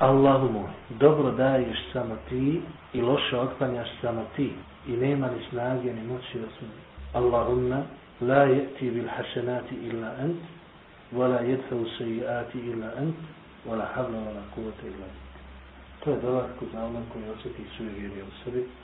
Allahu moj, dobro daješ samo ti i loše otklanjaš samo ti i nema ni snage ni moći da osim Allahumma, la yeti bil hasenati illa ent, ولا يدفع السيئات إلا أنت ولا حول ولا قوة illa بك. To je dolazku za onom koji osjeti sujevirje u sebi,